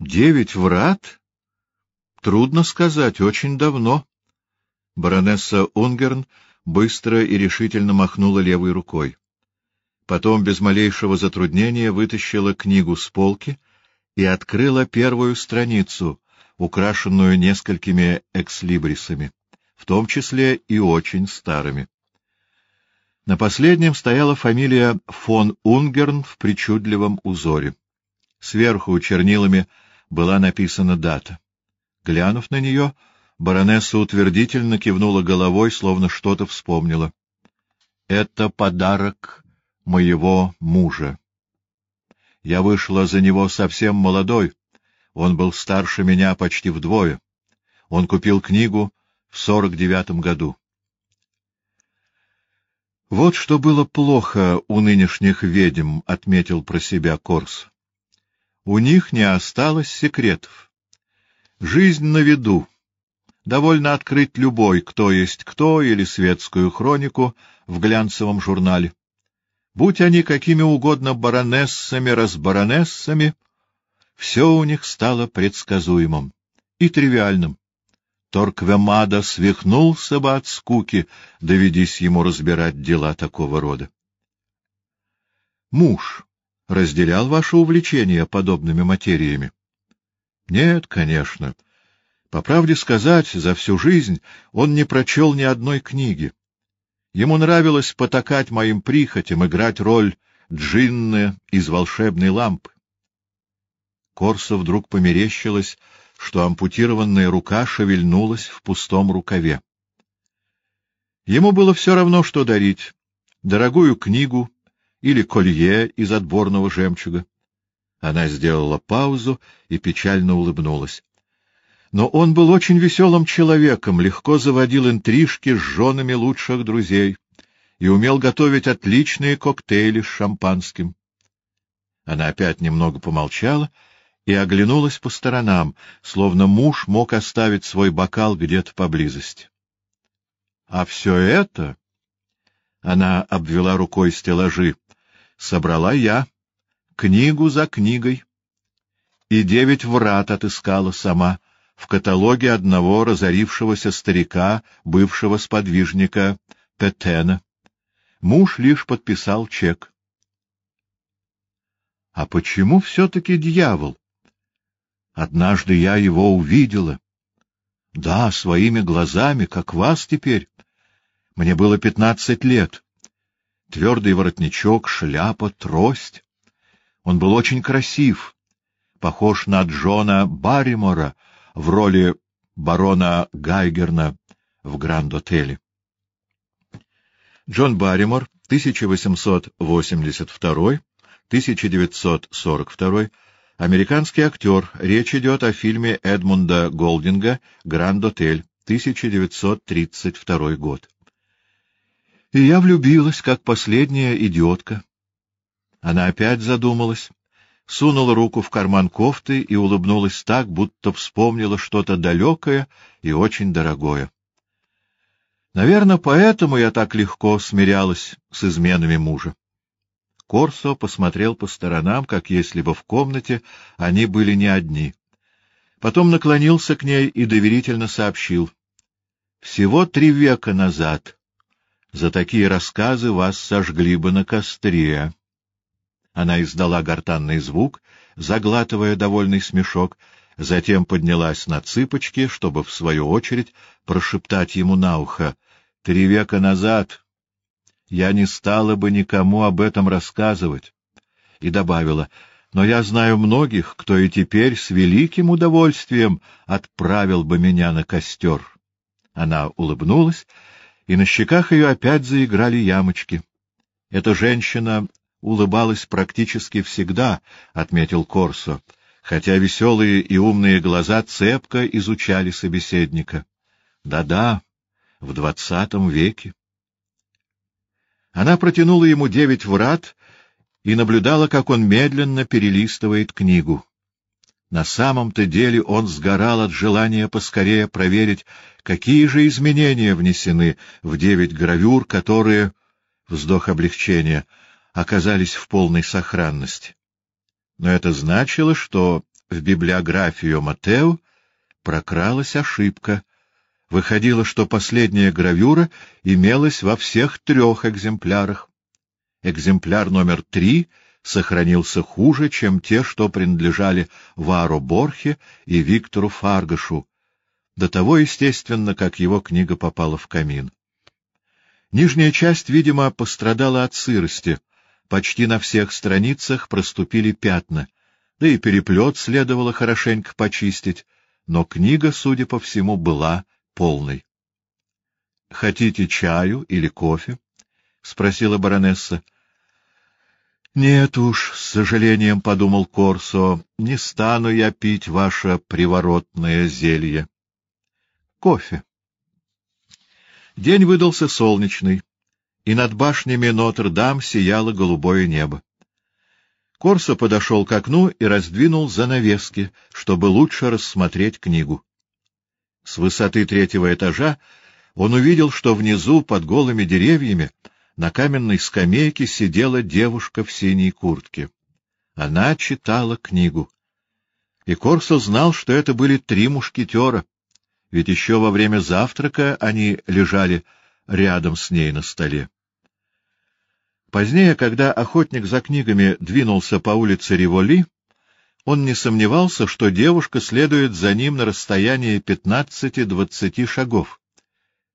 Девять врат? Трудно сказать, очень давно. Баронесса Унгерн быстро и решительно махнула левой рукой. Потом без малейшего затруднения вытащила книгу с полки и открыла первую страницу, украшенную несколькими экслибрисами, в том числе и очень старыми. На последнем стояла фамилия фон Унгерн в причудливом узоре. Сверху чернилами была написана дата. Глянув на нее, баронесса утвердительно кивнула головой, словно что-то вспомнила. — Это подарок моего мужа. Я вышла за него совсем молодой, он был старше меня почти вдвое. Он купил книгу в сорок девятом году. Вот что было плохо у нынешних ведьм, — отметил про себя Корс. У них не осталось секретов. Жизнь на виду. Довольно открыть любой, кто есть кто, или светскую хронику в глянцевом журнале. Будь они какими угодно баронессами-разбаронессами, все у них стало предсказуемым и тривиальным. Торквемада свихнулся бы от скуки, доведись ему разбирать дела такого рода. Муж разделял ваше увлечение подобными материями? Нет, конечно. По правде сказать, за всю жизнь он не прочел ни одной книги. Ему нравилось потакать моим прихотям, играть роль джинны из волшебной лампы. Корсо вдруг померещилось, что ампутированная рука шевельнулась в пустом рукаве. Ему было все равно, что дарить — дорогую книгу или колье из отборного жемчуга. Она сделала паузу и печально улыбнулась. Но он был очень веселым человеком, легко заводил интрижки с женами лучших друзей и умел готовить отличные коктейли с шампанским. Она опять немного помолчала — и оглянулась по сторонам, словно муж мог оставить свой бокал где-то поблизости. — А все это, — она обвела рукой стеллажи, — собрала я, книгу за книгой, и девять врат отыскала сама в каталоге одного разорившегося старика, бывшего сподвижника Петена. Муж лишь подписал чек. — А почему все-таки дьявол? Однажды я его увидела. Да, своими глазами, как вас теперь. Мне было пятнадцать лет. Твердый воротничок, шляпа, трость. Он был очень красив, похож на Джона Барримора в роли барона Гайгерна в Гранд-отеле. Джон Барримор, 1882-1942, Американский актер. Речь идет о фильме Эдмунда Голдинга «Гранд-отель», 1932 год. И я влюбилась, как последняя идиотка. Она опять задумалась, сунула руку в карман кофты и улыбнулась так, будто вспомнила что-то далекое и очень дорогое. Наверное, поэтому я так легко смирялась с изменами мужа. Корсо посмотрел по сторонам, как если бы в комнате они были не одни. Потом наклонился к ней и доверительно сообщил. — Всего три века назад за такие рассказы вас сожгли бы на костре. Она издала гортанный звук, заглатывая довольный смешок, затем поднялась на цыпочки, чтобы, в свою очередь, прошептать ему на ухо. — Три века назад я не стала бы никому об этом рассказывать. И добавила, но я знаю многих, кто и теперь с великим удовольствием отправил бы меня на костер. Она улыбнулась, и на щеках ее опять заиграли ямочки. Эта женщина улыбалась практически всегда, — отметил Корсо, хотя веселые и умные глаза цепко изучали собеседника. Да-да, в двадцатом веке. Она протянула ему девять врат и наблюдала, как он медленно перелистывает книгу. На самом-то деле он сгорал от желания поскорее проверить, какие же изменения внесены в девять гравюр, которые, вздох облегчения, оказались в полной сохранности. Но это значило, что в библиографию Матео прокралась ошибка. Выходило, что последняя гравюра имелась во всех трех экземплярах. Экземпляр номер три сохранился хуже, чем те, что принадлежали Вару Борхе и Виктору Фаргашу, до того, естественно, как его книга попала в камин. Нижняя часть, видимо, пострадала от сырости. Почти на всех страницах проступили пятна, да и переплет следовало хорошенько почистить, но книга, судя по всему, была полной. — Хотите чаю или кофе? — спросила баронесса. — Нет уж, с сожалением подумал Корсо, — не стану я пить ваше приворотное зелье. — Кофе. День выдался солнечный, и над башнями Нотр-Дам сияло голубое небо. Корсо подошел к окну и раздвинул занавески, чтобы лучше рассмотреть книгу. С высоты третьего этажа он увидел, что внизу, под голыми деревьями, на каменной скамейке сидела девушка в синей куртке. Она читала книгу. И Корсо знал, что это были три мушкетера, ведь еще во время завтрака они лежали рядом с ней на столе. Позднее, когда охотник за книгами двинулся по улице Риволи, он не сомневался, что девушка следует за ним на расстоянии пятнадцати-двадцати шагов.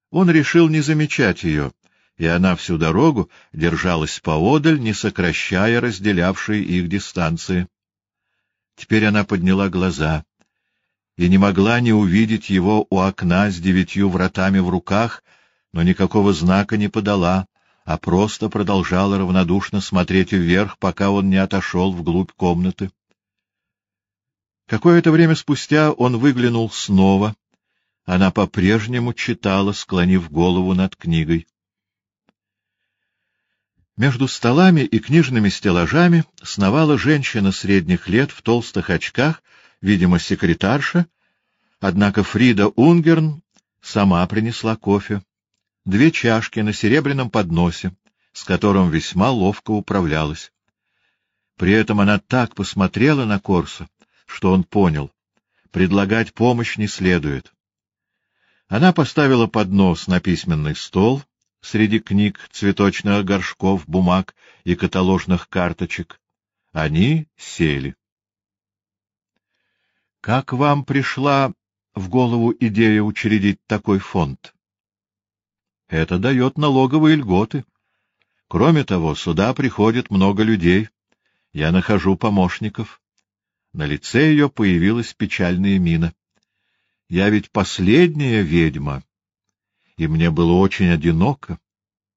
Он решил не замечать ее, и она всю дорогу держалась поодаль, не сокращая разделявшей их дистанции. Теперь она подняла глаза и не могла не увидеть его у окна с девятью вратами в руках, но никакого знака не подала, а просто продолжала равнодушно смотреть вверх, пока он не отошел вглубь комнаты. Какое-то время спустя он выглянул снова. Она по-прежнему читала, склонив голову над книгой. Между столами и книжными стеллажами сновала женщина средних лет в толстых очках, видимо, секретарша, однако Фрида Унгерн сама принесла кофе. Две чашки на серебряном подносе, с которым весьма ловко управлялась. При этом она так посмотрела на Корса, что он понял — предлагать помощь не следует. Она поставила поднос на письменный стол — среди книг, цветочных горшков, бумаг и каталожных карточек. Они сели. — Как вам пришла в голову идея учредить такой фонд? — Это дает налоговые льготы. Кроме того, сюда приходит много людей. Я нахожу помощников. На лице ее появилась печальная мина. Я ведь последняя ведьма, и мне было очень одиноко.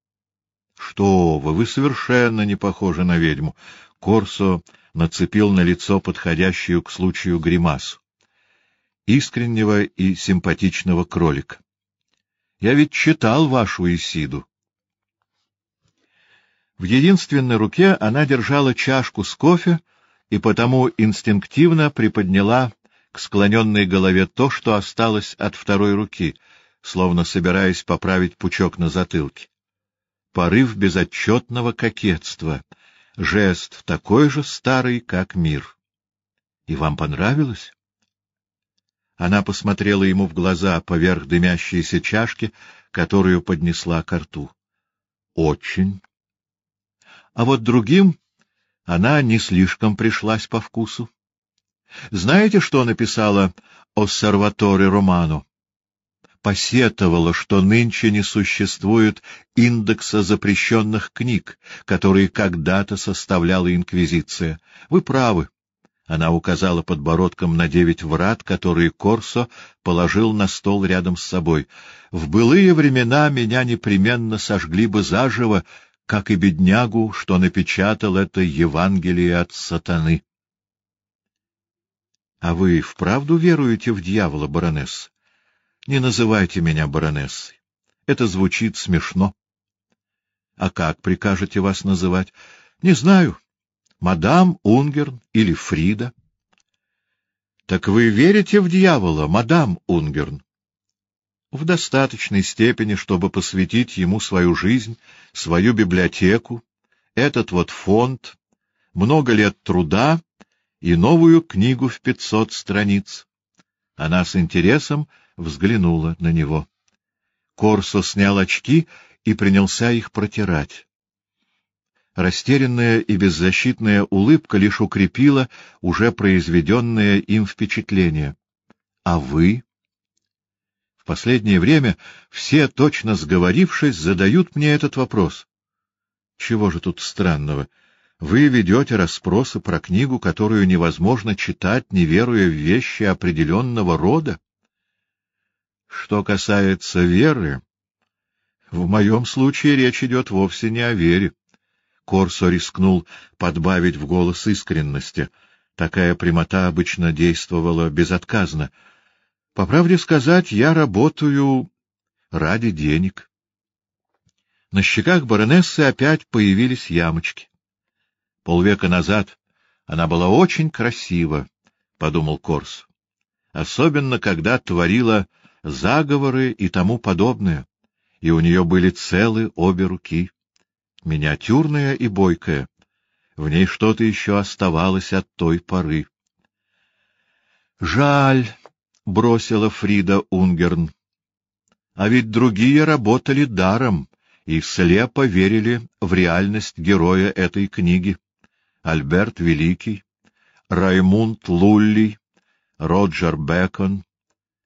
— Что вы, вы совершенно не похожи на ведьму. Корсо нацепил на лицо подходящую к случаю гримасу. Искреннего и симпатичного кролика. — Я ведь читал вашу Исиду. В единственной руке она держала чашку с кофе и потому инстинктивно приподняла к склоненной голове то, что осталось от второй руки — словно собираясь поправить пучок на затылке. Порыв безотчетного кокетства, жест такой же старый, как мир. И вам понравилось? Она посмотрела ему в глаза поверх дымящейся чашки, которую поднесла к рту. Очень. А вот другим она не слишком пришлась по вкусу. Знаете, что написала Оссерваторе Романо? Посетовала, что нынче не существует индекса запрещенных книг, которые когда-то составляла Инквизиция. Вы правы. Она указала подбородком на девять врат, которые Корсо положил на стол рядом с собой. В былые времена меня непременно сожгли бы заживо, как и беднягу, что напечатал это Евангелие от сатаны. — А вы вправду веруете в дьявола, баронесса? Не называйте меня баронессой. Это звучит смешно. А как прикажете вас называть? Не знаю. Мадам Унгерн или Фрида? Так вы верите в дьявола, мадам Унгерн? В достаточной степени, чтобы посвятить ему свою жизнь, свою библиотеку, этот вот фонд, много лет труда и новую книгу в пятьсот страниц. Она с интересом взглянула на него. Корсо снял очки и принялся их протирать. Растерянная и беззащитная улыбка лишь укрепила уже произведенное им впечатление. — А вы? В последнее время все, точно сговорившись, задают мне этот вопрос. Чего же тут странного? Вы ведете расспросы про книгу, которую невозможно читать, не веруя в вещи определенного рода? Что касается веры, в моем случае речь идет вовсе не о вере. Корсо рискнул подбавить в голос искренности. Такая прямота обычно действовала безотказно. По правде сказать, я работаю ради денег. На щеках баронессы опять появились ямочки. Полвека назад она была очень красива, — подумал Корс. Особенно, когда творила заговоры и тому подобное, и у нее были целы обе руки. Миниатюрная и бойкая. В ней что-то еще оставалось от той поры. «Жаль», — бросила Фрида Унгерн. «А ведь другие работали даром и слепо верили в реальность героя этой книги. Альберт Великий, Раймунд Лулли, Роджер Бекон,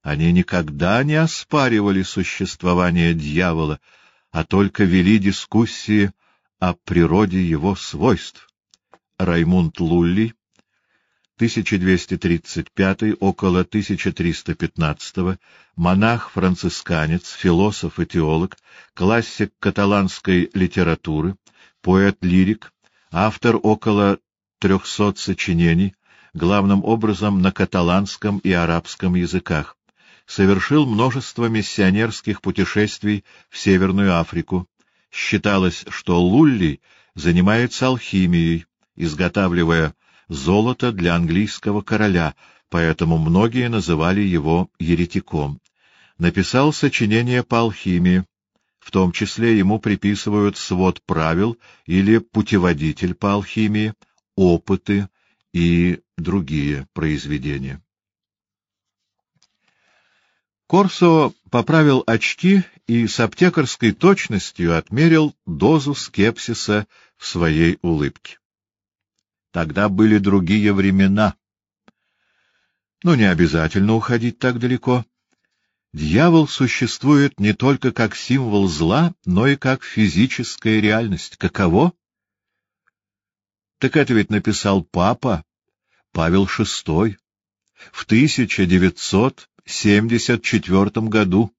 они никогда не оспаривали существование дьявола, а только вели дискуссии о природе его свойств. Раймунд Лулли, 1235 около 1315 монах-францисканец, философ и теолог, классик каталанской литературы, поэт-лирик, автор около трехсот сочинений, главным образом на каталанском и арабском языках совершил множество миссионерских путешествий в Северную Африку. Считалось, что Лулли занимается алхимией, изготавливая золото для английского короля, поэтому многие называли его еретиком. Написал сочинение по алхимии, в том числе ему приписывают свод правил или путеводитель по алхимии, опыты и другие произведения. Корсо поправил очки и с аптекарской точностью отмерил дозу скепсиса в своей улыбке. Тогда были другие времена. Но не обязательно уходить так далеко. Дьявол существует не только как символ зла, но и как физическая реальность. Каково? Так это ведь написал папа Павел VI в 1900 74 году.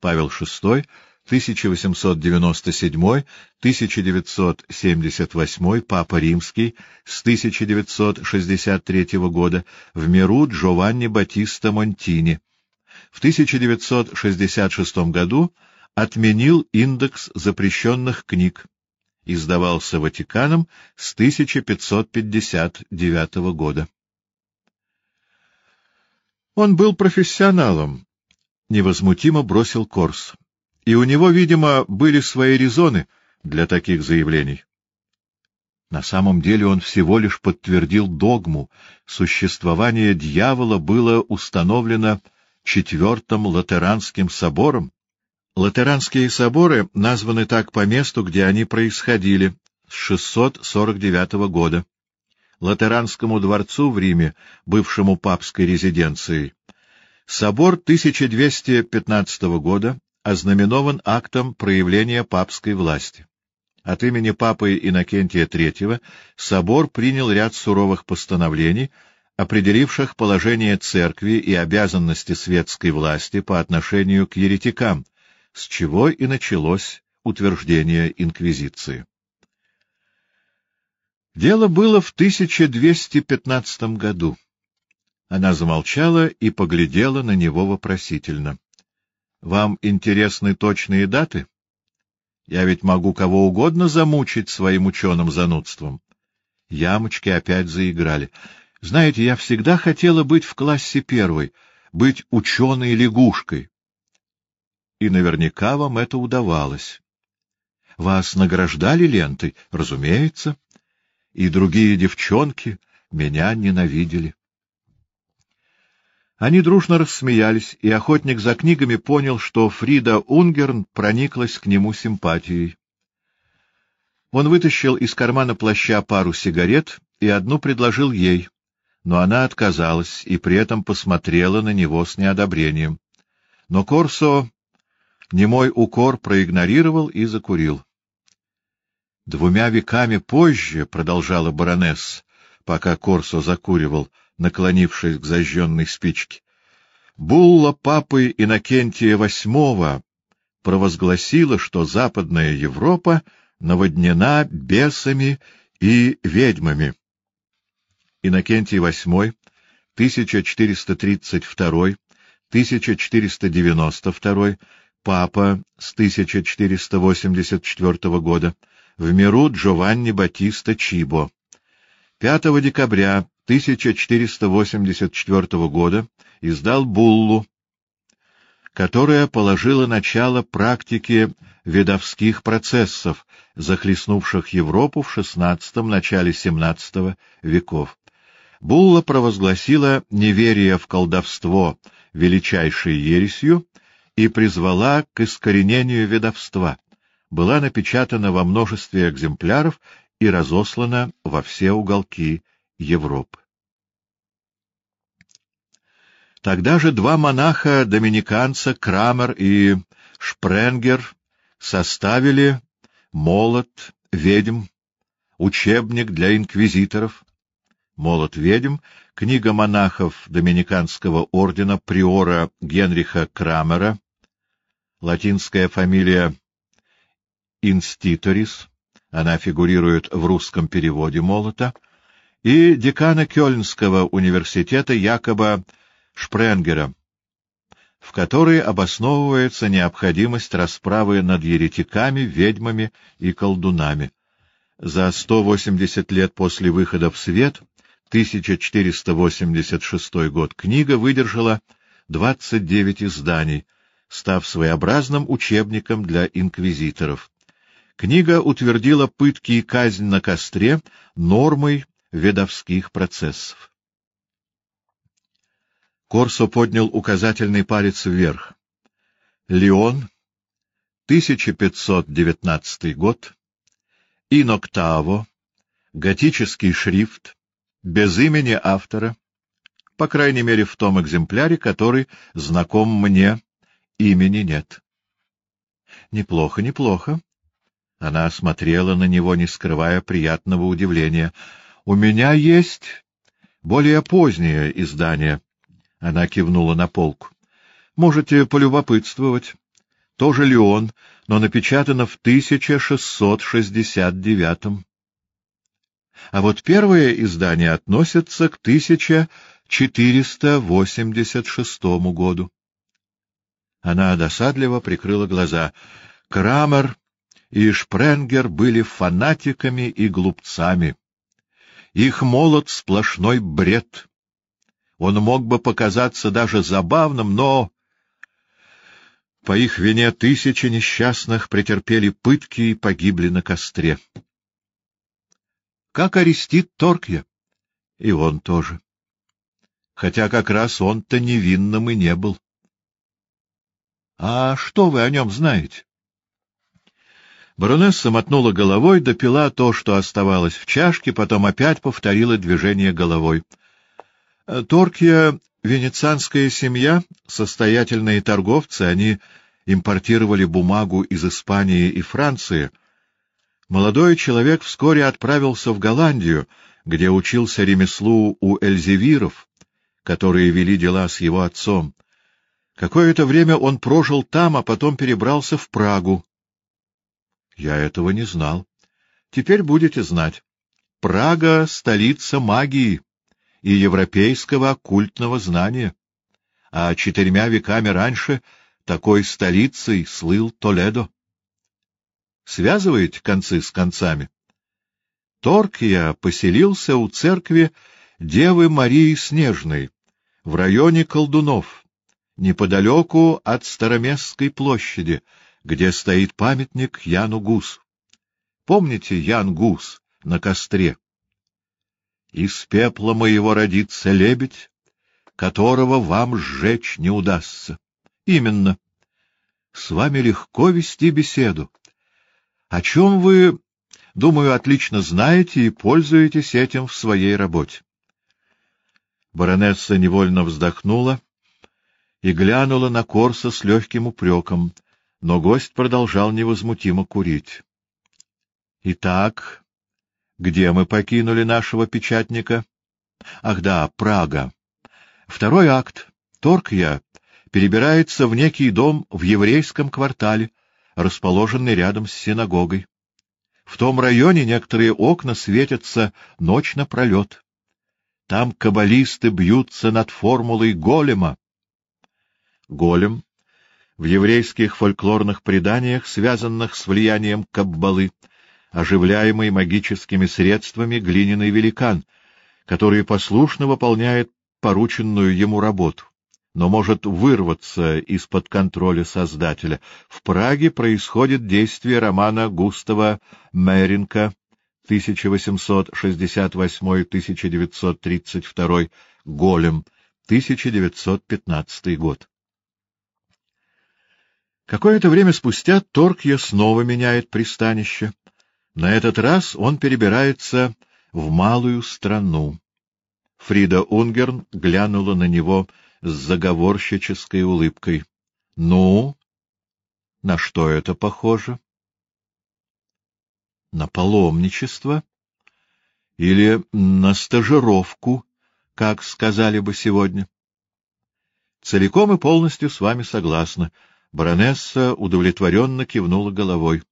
Павел VI, 1897-1978, Папа Римский, с 1963 года, в миру Джованни Батиста Монтини. В 1966 году отменил индекс запрещенных книг. Издавался Ватиканом с 1559 года. Он был профессионалом, — невозмутимо бросил Корс. И у него, видимо, были свои резоны для таких заявлений. На самом деле он всего лишь подтвердил догму. Существование дьявола было установлено Четвертым Латеранским собором. Латеранские соборы названы так по месту, где они происходили, с 649 года. Латеранскому дворцу в Риме, бывшему папской резиденцией. Собор 1215 года ознаменован актом проявления папской власти. От имени папы Иннокентия III собор принял ряд суровых постановлений, определивших положение церкви и обязанности светской власти по отношению к еретикам, с чего и началось утверждение инквизиции. Дело было в 1215 году. Она замолчала и поглядела на него вопросительно. — Вам интересны точные даты? Я ведь могу кого угодно замучить своим ученым занудством. Ямочки опять заиграли. Знаете, я всегда хотела быть в классе первой, быть ученой-лягушкой. И наверняка вам это удавалось. Вас награждали лентой? Разумеется и другие девчонки, меня ненавидели. Они дружно рассмеялись, и охотник за книгами понял, что Фрида Унгерн прониклась к нему симпатией. Он вытащил из кармана плаща пару сигарет и одну предложил ей, но она отказалась и при этом посмотрела на него с неодобрением. Но Корсо немой укор проигнорировал и закурил. Двумя веками позже, — продолжала баронесс, пока Корсо закуривал, наклонившись к зажженной спичке, — булла папы Иннокентия VIII провозгласила, что Западная Европа наводнена бесами и ведьмами. Иннокентий VIII, 1432-1492, папа с 1484 года, в миру Джованни Батиста Чибо. 5 декабря 1484 года издал буллу, которая положила начало практике ведовских процессов, захлестнувших Европу в XVI — начале XVII веков. Булла провозгласила неверие в колдовство величайшей ересью и призвала к искоренению ведовства была напечатана во множестве экземпляров и разослана во все уголки Европы. Тогда же два монаха-доминиканца, Крамер и Шпренгер, составили «Молот ведьм», учебник для инквизиторов. «Молот ведьм» — книга монахов Доминиканского ордена приора Генриха Крамера, латинская фамилия инститорис, она фигурирует в русском переводе молота, и декана Кёльнского университета Якоба Шпренгера, в которой обосновывается необходимость расправы над еретиками, ведьмами и колдунами. За 180 лет после выхода в свет, 1486 год, книга выдержала 29 изданий, став своеобразным учебником для инквизиторов. Книга утвердила пытки и казнь на костре нормой ведовских процессов. Корсо поднял указательный палец вверх. Леон, 1519 год, Иноктаво, готический шрифт, без имени автора, по крайней мере в том экземпляре, который знаком мне, имени нет. Неплохо, неплохо. Она смотрела на него, не скрывая приятного удивления. — У меня есть более позднее издание. Она кивнула на полку. — Можете полюбопытствовать. Тоже ли он, но напечатано в 1669-м. А вот первое издание относится к 1486 году. Она досадливо прикрыла глаза. Крамер и Шпренгер были фанатиками и глупцами. Их молот — сплошной бред. Он мог бы показаться даже забавным, но... По их вине тысячи несчастных претерпели пытки и погибли на костре. Как арестит Торкья. И он тоже. Хотя как раз он-то невинным и не был. — А что вы о нем знаете? Баронесса мотнула головой, допила то, что оставалось в чашке, потом опять повторила движение головой. Э, Торкия — венецианская семья, состоятельные торговцы, они импортировали бумагу из Испании и Франции. Молодой человек вскоре отправился в Голландию, где учился ремеслу у эльзевиров, которые вели дела с его отцом. Какое-то время он прожил там, а потом перебрался в Прагу. Я этого не знал. Теперь будете знать. Прага — столица магии и европейского оккультного знания. А четырьмя веками раньше такой столицей слыл Толедо. Связываете концы с концами? Торкия поселился у церкви Девы Марии Снежной в районе Колдунов, неподалеку от Староместской площади, где стоит памятник Яну Гус. Помните Ян Гус на костре? из пепла моего родится лебедь, которого вам сжечь не удастся. Именно. С вами легко вести беседу. О чем вы, думаю, отлично знаете и пользуетесь этим в своей работе. Баронесса невольно вздохнула и глянула на Корса с легким упреком, но гость продолжал невозмутимо курить. — Итак, где мы покинули нашего печатника? Ах да, Прага. Второй акт. Торкья перебирается в некий дом в еврейском квартале, расположенный рядом с синагогой. В том районе некоторые окна светятся ночь напролет. Там каббалисты бьются над формулой голема. Голем в еврейских фольклорных преданиях, связанных с влиянием каббалы, оживляемый магическими средствами глиняный великан, который послушно выполняет порученную ему работу, но может вырваться из-под контроля Создателя. В Праге происходит действие романа Густава Меринка 1868-1932 «Голем», 1915 год. Какое-то время спустя Торкья снова меняет пристанище. На этот раз он перебирается в малую страну. Фрида Унгерн глянула на него с заговорщической улыбкой. — Ну, на что это похоже? на паломничество или на стажировку, как сказали бы сегодня. Целиком и полностью с вами согласна. Баронесса удовлетворенно кивнула головой.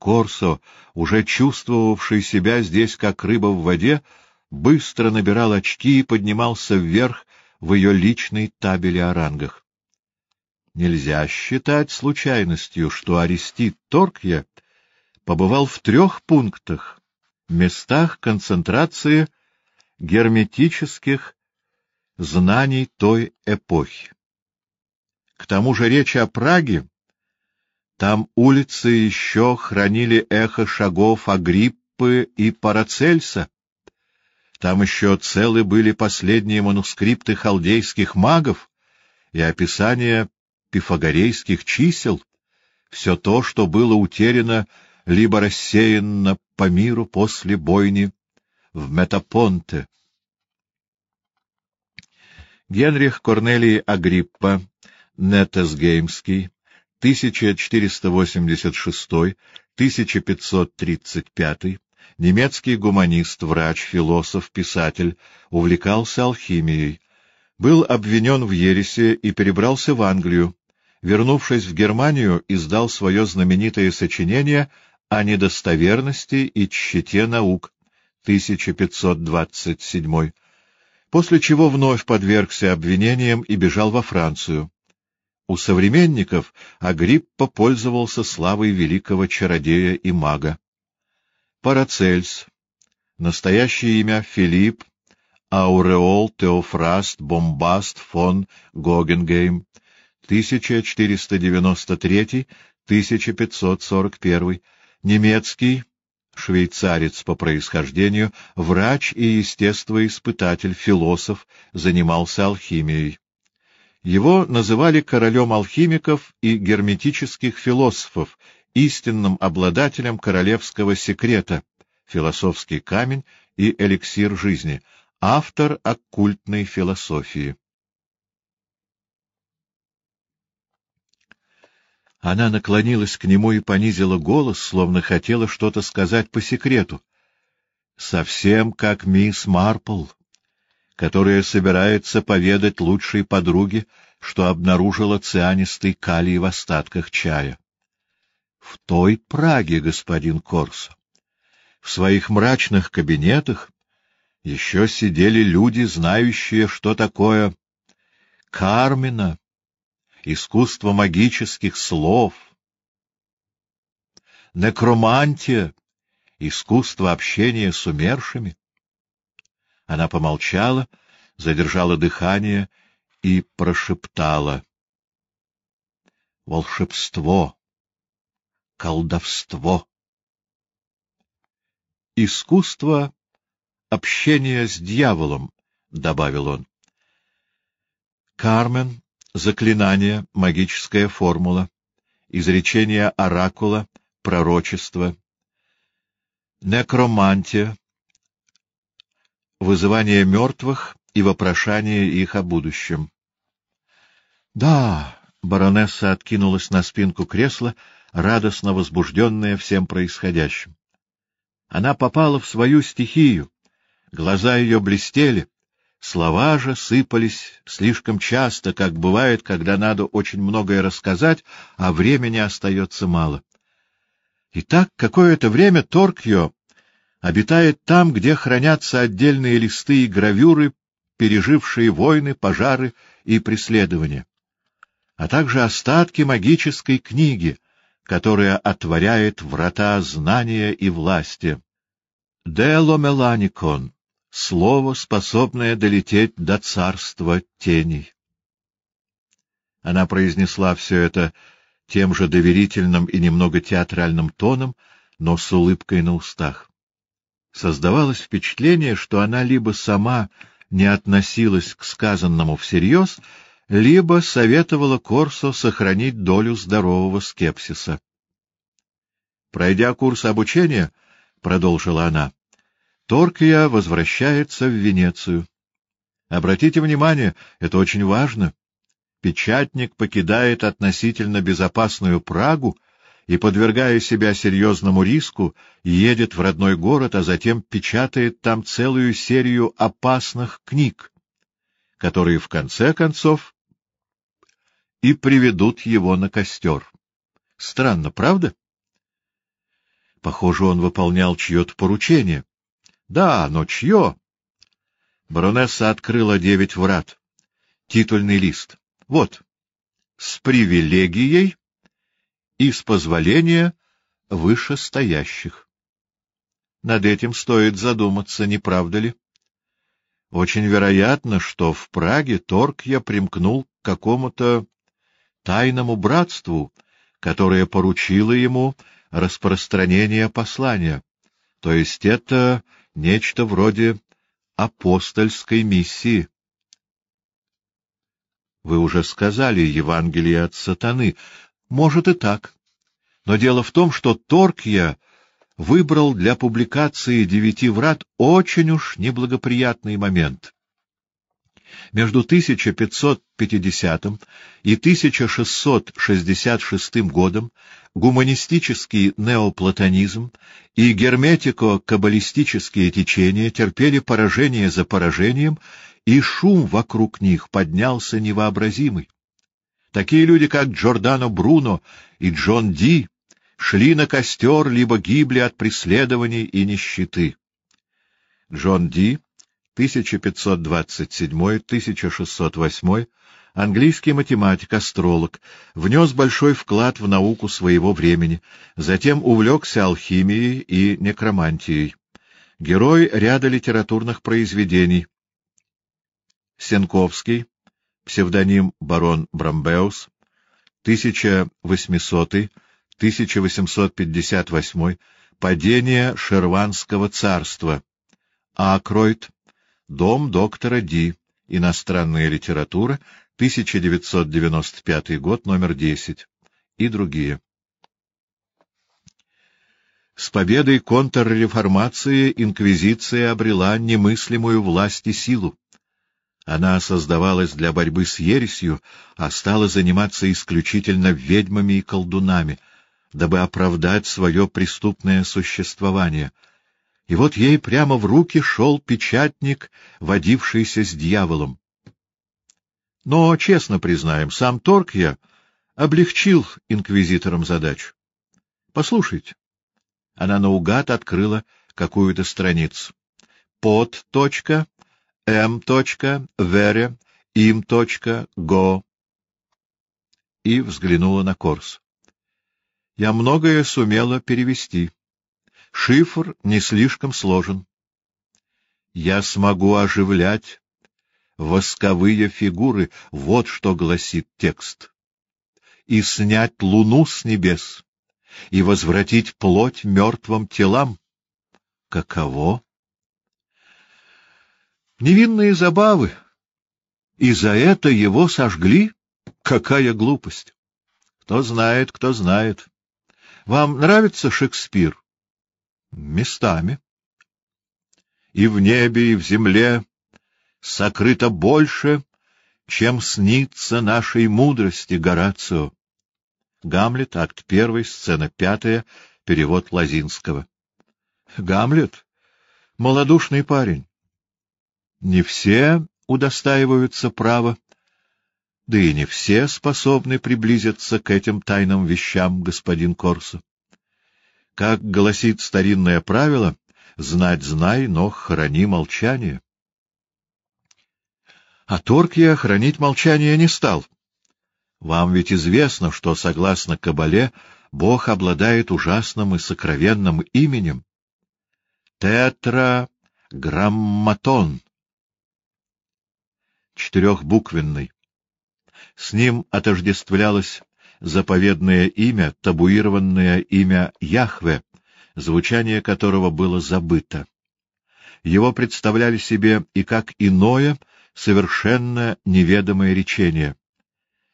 Корсо, уже чувствовавший себя здесь как рыба в воде, быстро набирал очки и поднимался вверх в ее личной табели о рангах. Нельзя считать случайностью, что Арестит Торкья побывал в трех пунктах, местах концентрации герметических знаний той эпохи. К тому же речь о Праге, там улицы еще хранили эхо шагов Агриппы и Парацельса, там еще целы были последние манускрипты халдейских магов и описание пифагорейских чисел, все то, что было утеряно либо рассеяно по миру после бойни в Метапонте. Генрих Корнелий Агриппа, Нетесгеймский, 1486-1535, немецкий гуманист, врач, философ, писатель, увлекался алхимией, был обвинен в ересе и перебрался в Англию. Вернувшись в Германию, издал свое знаменитое сочинение о недостоверности и тщете наук, 1527, после чего вновь подвергся обвинениям и бежал во Францию. У современников Агриппа пользовался славой великого чародея и мага. Парацельс, настоящее имя Филипп, Ауреол Теофраст Бомбаст фон Гогенгейм, 1493-1541, немецкий, швейцарец по происхождению, врач и естествоиспытатель, философ, занимался алхимией. Его называли королем алхимиков и герметических философов, истинным обладателем королевского секрета, философский камень и эликсир жизни, автор оккультной философии. Она наклонилась к нему и понизила голос, словно хотела что-то сказать по секрету. Совсем как мисс Марпл, которая собирается поведать лучшей подруге, что обнаружила цианистый калий в остатках чая. В той Праге, господин Корсо, в своих мрачных кабинетах еще сидели люди, знающие, что такое Кармина, искусство магических слов, некромантия, искусство общения с умершими. Она помолчала, задержала дыхание и прошептала. Волшебство, колдовство. Искусство общения с дьяволом, — добавил он. Кармен, заклинание, магическая формула, изречение оракула, пророчество, некромантия, вызывание мертвых и вопрошание их о будущем. — Да, — баронесса откинулась на спинку кресла, радостно возбужденная всем происходящим. Она попала в свою стихию, глаза ее блестели, слова же сыпались слишком часто, как бывает, когда надо очень многое рассказать, а времени остается мало. И так какое-то время Торкьо обитает там, где хранятся отдельные листы и гравюры, пережившие войны, пожары и преследования, а также остатки магической книги, которая отворяет врата знания и власти. Дело Меланикон — слово, способное долететь до царства теней. Она произнесла все это тем же доверительным и немного театральным тоном, но с улыбкой на устах. Создавалось впечатление, что она либо сама не относилась к сказанному всерьез, либо советовала Корсо сохранить долю здорового скепсиса. «Пройдя курс обучения, — продолжила она, — Торкия возвращается в Венецию. Обратите внимание, это очень важно. Печатник покидает относительно безопасную Прагу и, подвергая себя серьезному риску, едет в родной город, а затем печатает там целую серию опасных книг, которые, в конце концов, и приведут его на костер. Странно, правда? Похоже, он выполнял чье-то поручение. Да, но чье? Баронесса открыла девять врат. Титульный лист. Вот. С привилегией и с позволения вышестоящих. Над этим стоит задуматься, не правда ли? Очень вероятно, что в Праге Торкья примкнул к какому-то тайному братству, которое поручило ему распространение послания, то есть это нечто вроде апостольской миссии. Вы уже сказали Евангелие от сатаны, может и так. Но дело в том, что Торкья выбрал для публикации «Девяти врат» очень уж неблагоприятный момент. Между 1550 и 1666 годом гуманистический неоплатонизм и герметико-каббалистические течения терпели поражение за поражением, и шум вокруг них поднялся невообразимый. Такие люди, как Джордано Бруно и Джон Ди, шли на костер, либо гибли от преследований и нищеты. Джон Ди, 1527-1608, английский математик, астролог, внес большой вклад в науку своего времени, затем увлекся алхимией и некромантией. Герой ряда литературных произведений. Сенковский, псевдоним барон Брамбеус, 1800-1858, падение Шерванского царства, Акройд, дом доктора Ди, иностранная литература, 1995 год, номер 10, и другие. С победой контрреформации инквизиция обрела немыслимую власть и силу. Она создавалась для борьбы с ересью, а стала заниматься исключительно ведьмами и колдунами, дабы оправдать свое преступное существование. И вот ей прямо в руки шел печатник, водившийся с дьяволом. Но, честно признаем, сам Торкья облегчил инквизиторам задачу. Послушайте. Она наугад открыла какую-то страницу. Под. Точка, М. Вере. Им. Го. И взглянула на Корс. Я многое сумела перевести. Шифр не слишком сложен. Я смогу оживлять восковые фигуры, вот что гласит текст. И снять луну с небес, и возвратить плоть мертвым телам. Каково? Невинные забавы. И за это его сожгли? Какая глупость! Кто знает, кто знает. Вам нравится Шекспир? Местами. И в небе, и в земле сокрыто больше, чем снится нашей мудрости, Горацио. Гамлет, акт первый, сцена пятая, перевод Лазинского. Гамлет — малодушный парень. Не все удостаиваются права, да и не все способны приблизиться к этим тайным вещам, господин Корсо. Как гласит старинное правило, знать знай, но храни молчание. А Торкья хранить молчание не стал. Вам ведь известно, что, согласно Кабале, Бог обладает ужасным и сокровенным именем. Тетраграмматон. Четырехбуквенный. С ним отождествлялось заповедное имя, табуированное имя Яхве, звучание которого было забыто. Его представляли себе и как иное, совершенно неведомое речение.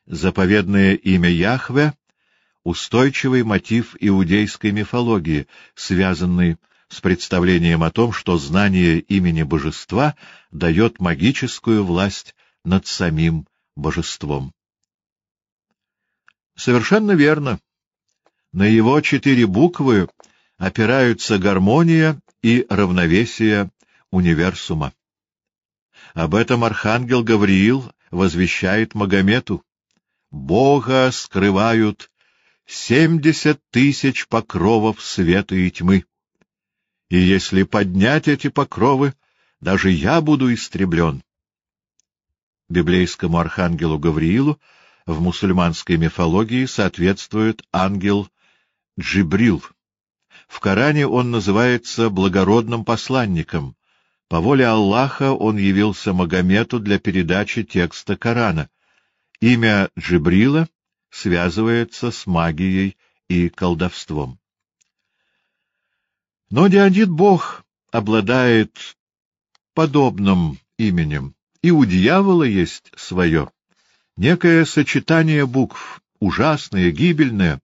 Заповедное имя Яхве — устойчивый мотив иудейской мифологии, связанный с представлением о том, что знание имени божества дает магическую власть над самим божеством. Совершенно верно. На его четыре буквы опираются гармония и равновесие универсума. Об этом архангел Гавриил возвещает Магомету. Бога скрывают семьдесят тысяч покровов света и тьмы. И если поднять эти покровы, даже я буду истреблен. Библейскому архангелу Гавриилу в мусульманской мифологии соответствует ангел Джибрил. В Коране он называется благородным посланником, по воле Аллаха он явился Магомету для передачи текста Корана. Имя Джибрила связывается с магией и колдовством. Но один бог обладает подобным именем, и у дьявола есть свое. Некое сочетание букв, ужасное, гибельное,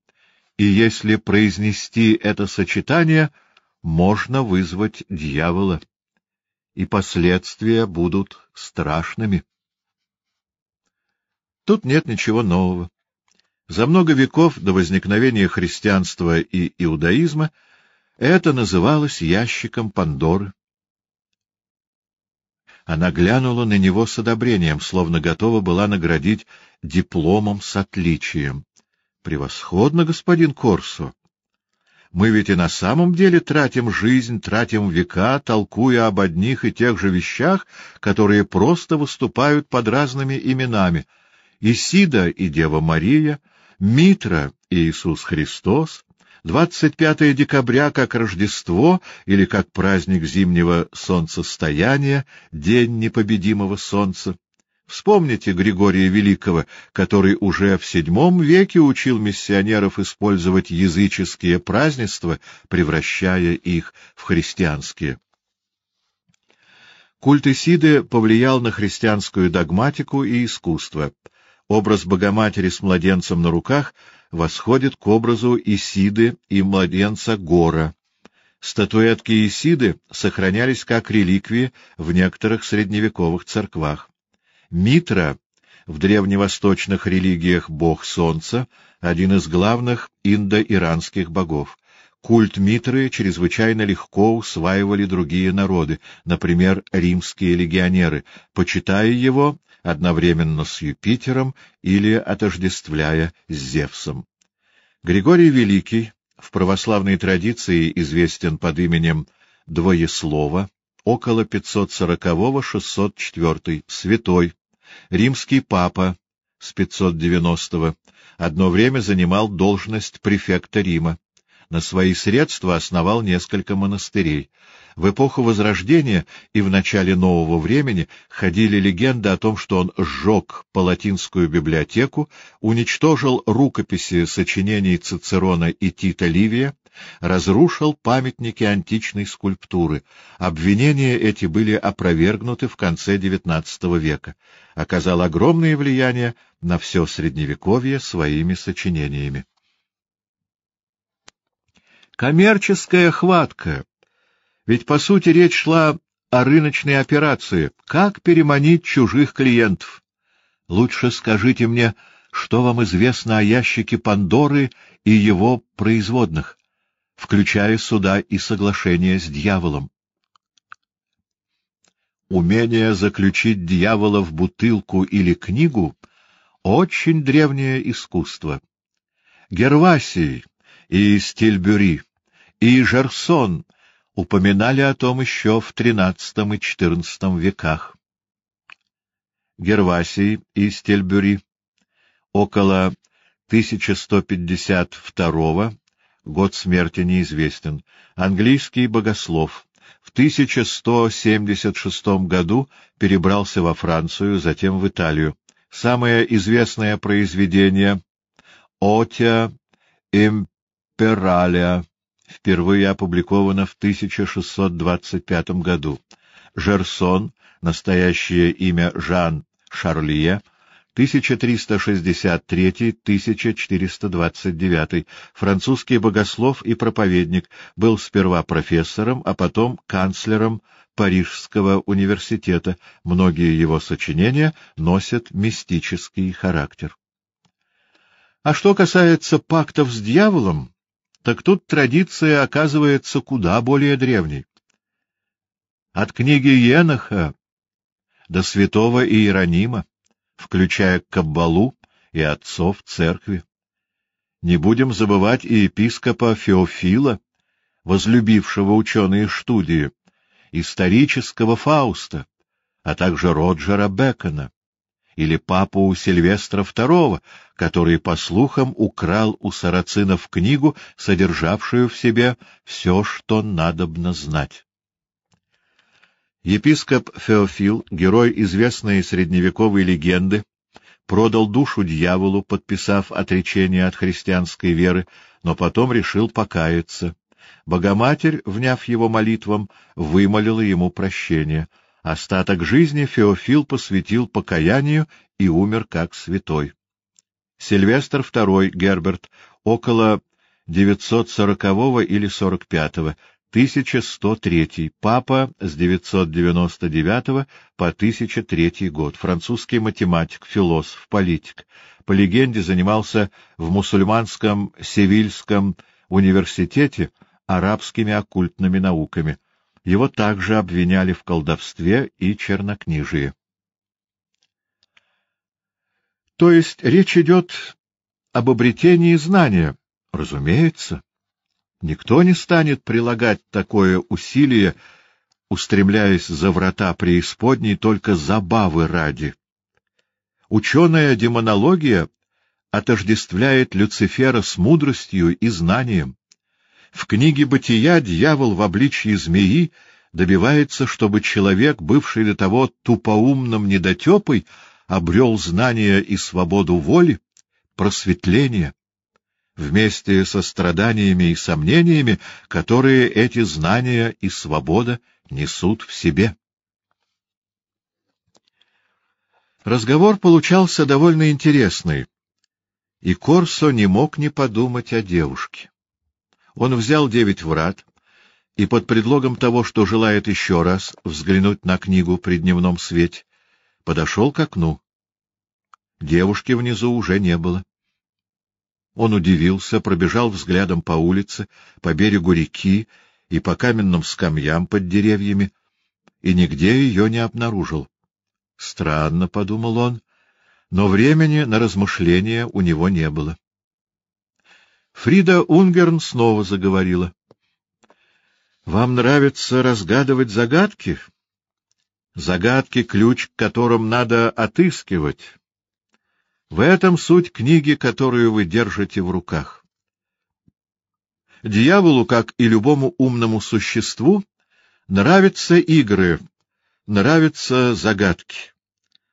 и если произнести это сочетание, можно вызвать дьявола и последствия будут страшными. Тут нет ничего нового. За много веков до возникновения христианства и иудаизма это называлось ящиком Пандоры. Она глянула на него с одобрением, словно готова была наградить дипломом с отличием. — Превосходно, господин Корсо! Мы ведь и на самом деле тратим жизнь, тратим века, толкуя об одних и тех же вещах, которые просто выступают под разными именами. Исида и Дева Мария, Митра и Иисус Христос, 25 декабря как Рождество или как праздник зимнего солнцестояния, День непобедимого солнца. Вспомните Григория Великого, который уже в VII веке учил миссионеров использовать языческие празднества, превращая их в христианские. Культ Исиды повлиял на христианскую догматику и искусство. Образ Богоматери с младенцем на руках восходит к образу Исиды и младенца Гора. Статуэтки Исиды сохранялись как реликвии в некоторых средневековых церквах. Митра в древневосточных религиях бог солнца, один из главных индо-иранских богов. Культ Митры чрезвычайно легко усваивали другие народы, например, римские легионеры, почитая его одновременно с Юпитером или отождествляя с Зевсом. Григорий Великий в православной традиции известен под именем Двоеслова, около 540-604, святой, Римский папа с 590-го одно время занимал должность префекта Рима. На свои средства основал несколько монастырей. В эпоху Возрождения и в начале нового времени ходили легенды о том, что он сжег палатинскую библиотеку, уничтожил рукописи сочинений Цицерона и Тита Ливия, разрушил памятники античной скульптуры. Обвинения эти были опровергнуты в конце XIX века. Оказал огромное влияние на все Средневековье своими сочинениями. Коммерческая хватка. Ведь, по сути, речь шла о рыночной операции. Как переманить чужих клиентов? Лучше скажите мне, что вам известно о ящике Пандоры и его производных, включая суда и соглашение с дьяволом. Умение заключить дьявола в бутылку или книгу — очень древнее искусство. Гервасий и Стильбюри и Жерсон упоминали о том еще в XIII и XIV веках. Гервасий и Стильбюри около 1152 год смерти неизвестен, английский богослов, в 1176 году перебрался во Францию, затем в Италию. Самое известное произведение «Отя импераля» впервые опубликовано в 1625 году. Жерсон, настоящее имя Жан Шарлие, 1363-1429, французский богослов и проповедник, был сперва профессором, а потом канцлером Парижского университета. Многие его сочинения носят мистический характер. А что касается пактов с дьяволом, так тут традиция оказывается куда более древней. От книги Еноха до святого Иеронима включая Каббалу и отцов церкви. Не будем забывать и епископа Феофила, возлюбившего ученые студии, исторического Фауста, а также Роджера Бекона, или папу Сильвестра II, который, по слухам, украл у сарацинов книгу, содержавшую в себе все, что надобно знать. Епископ Феофил, герой известной средневековой легенды, продал душу дьяволу, подписав отречение от христианской веры, но потом решил покаяться. Богоматерь, вняв его молитвам, вымолила ему прощение. Остаток жизни Феофил посвятил покаянию и умер как святой. Сильвестр II Герберт около 940 или 45 1103, папа с 999 по 1003 год, французский математик, философ, политик. По легенде занимался в мусульманском Севильском университете арабскими оккультными науками. Его также обвиняли в колдовстве и чернокнижии. То есть речь идет об обретении знания, разумеется. Никто не станет прилагать такое усилие, устремляясь за врата преисподней только забавы ради. Ученая демонология отождествляет Люцифера с мудростью и знанием. В книге «Бытия» дьявол в обличье змеи добивается, чтобы человек, бывший до того тупоумным недотепой, обрел знание и свободу воли, просветление вместе со страданиями и сомнениями, которые эти знания и свобода несут в себе. Разговор получался довольно интересный, и Корсо не мог не подумать о девушке. Он взял девять врат и под предлогом того, что желает еще раз взглянуть на книгу при дневном свете, подошел к окну. Девушки внизу уже не было. Он удивился, пробежал взглядом по улице, по берегу реки и по каменным скамьям под деревьями, и нигде ее не обнаружил. Странно, — подумал он, — но времени на размышления у него не было. Фрида Унгерн снова заговорила. — Вам нравится разгадывать загадки? Загадки, ключ к которым надо отыскивать. В этом суть книги, которую вы держите в руках. Дьяволу, как и любому умному существу, нравятся игры, нравятся загадки,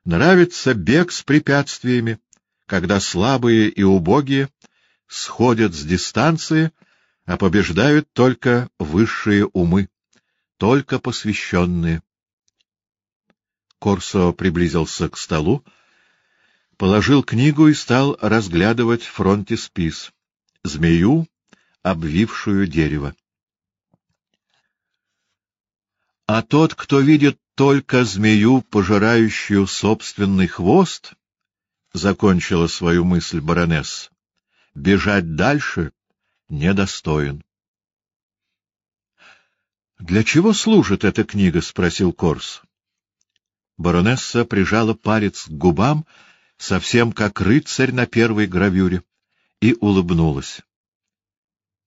нравится бег с препятствиями, когда слабые и убогие сходят с дистанции, а побеждают только высшие умы, только посвященные. Корсо приблизился к столу, положил книгу и стал разглядывать фронтиспис — змею, обвившую дерево. А тот, кто видит только змею, пожирающую собственный хвост, — закончила свою мысль баронесс, — бежать дальше недостоин. — Для чего служит эта книга? — спросил Корс. Баронесса прижала палец к губам, совсем как рыцарь на первой гравюре, и улыбнулась.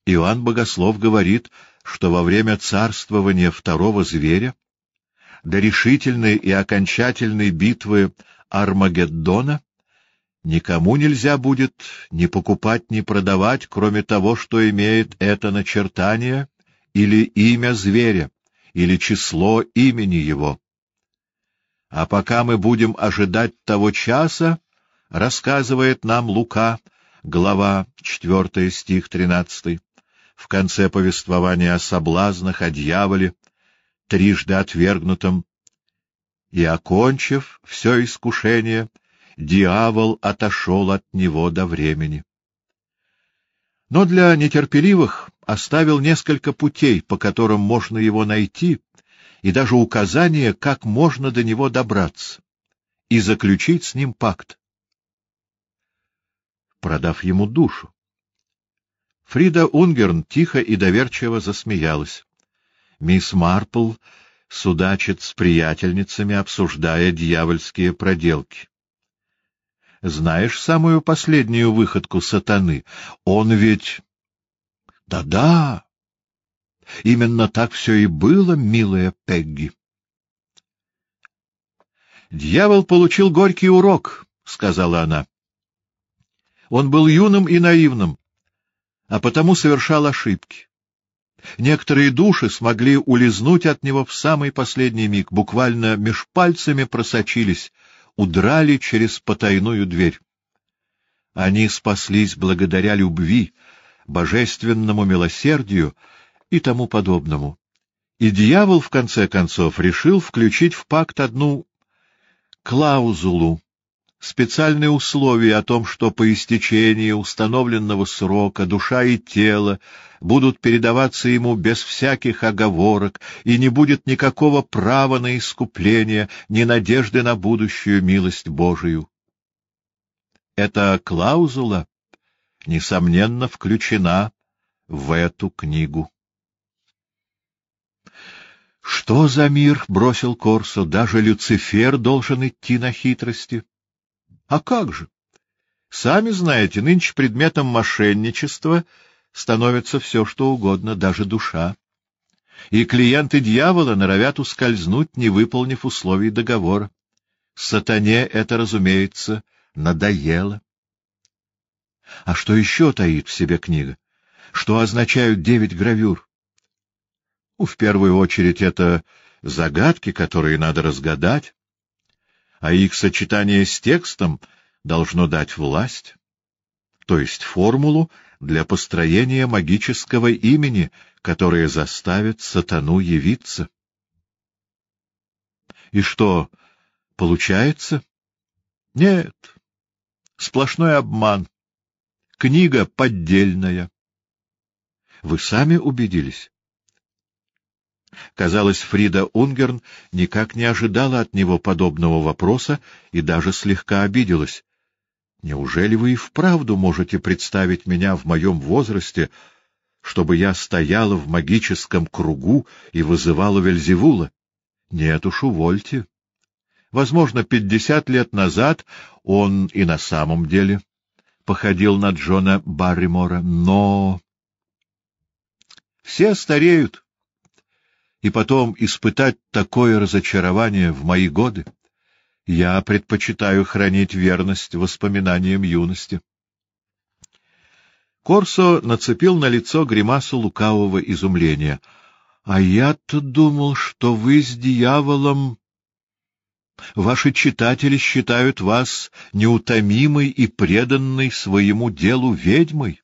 Иоанн Богослов говорит, что во время царствования второго зверя, до решительной и окончательной битвы Армагеддона, никому нельзя будет ни покупать, ни продавать, кроме того, что имеет это начертание или имя зверя, или число имени его. А пока мы будем ожидать того часа, рассказывает нам Лука, глава 4, стих 13, в конце повествования о соблазнах, о дьяволе, трижды отвергнутом, и, окончив все искушение, дьявол отошел от него до времени. Но для нетерпеливых оставил несколько путей, по которым можно его найти, и даже указание, как можно до него добраться и заключить с ним пакт. Продав ему душу. Фрида Унгерн тихо и доверчиво засмеялась. Мисс Марпл судачит с приятельницами, обсуждая дьявольские проделки. Знаешь самую последнюю выходку сатаны? Он ведь... Да-да, Именно так все и было, милая Пегги. «Дьявол получил горький урок», — сказала она. «Он был юным и наивным, а потому совершал ошибки. Некоторые души смогли улизнуть от него в самый последний миг, буквально меж пальцами просочились, удрали через потайную дверь. Они спаслись благодаря любви, божественному милосердию и тому подобному. И дьявол, в конце концов, решил включить в пакт одну клаузулу, специальные условия о том, что по истечении установленного срока душа и тело будут передаваться ему без всяких оговорок, и не будет никакого права на искупление, ни надежды на будущую милость Божию. Эта клаузула, несомненно, включена в эту книгу. Что за мир? — бросил Корсо. — Даже Люцифер должен идти на хитрости. — А как же? Сами знаете, нынче предметом мошенничества становится все, что угодно, даже душа. И клиенты дьявола норовят ускользнуть, не выполнив условий договора. Сатане это, разумеется, надоело. А что еще таит в себе книга? Что означают девять гравюр? Ну, в первую очередь это загадки, которые надо разгадать, а их сочетание с текстом должно дать власть, то есть формулу для построения магического имени, которое заставит сатану явиться. И что, получается? Нет, сплошной обман. Книга поддельная. Вы сами убедились? Казалось, Фрида Унгерн никак не ожидала от него подобного вопроса и даже слегка обиделась. «Неужели вы и вправду можете представить меня в моем возрасте, чтобы я стояла в магическом кругу и вызывала Вельзевула? Нет уж, увольте. Возможно, пятьдесят лет назад он и на самом деле походил на Джона Барримора, но... Все стареют, и потом испытать такое разочарование в мои годы, я предпочитаю хранить верность воспоминаниям юности. Корсо нацепил на лицо гримасу лукавого изумления. — А я-то думал, что вы с дьяволом... Ваши читатели считают вас неутомимой и преданной своему делу ведьмой.